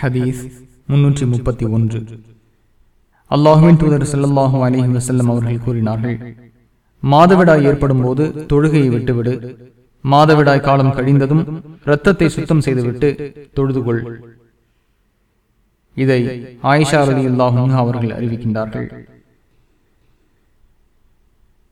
ஹதீஸ் முன்னூற்றி முப்பத்தி ஒன்று. அல்லாஹுவின் தூதர் செல்லல்லாஹு அலிஹி வசல்லம் அவர்கள் கூறினார்கள் மாதவிடாய் ஏற்படும் போது தொழுகையை விட்டுவிடு. மாதவிடாய் காலம் கழிந்ததும் இரத்தத்தை சுத்தம் செய்துவிட்டு தொழுதுகொள் இதை ஆயிஷா அலி அல்லாஹும் அவர்கள் அறிவிக்கின்றார்கள்.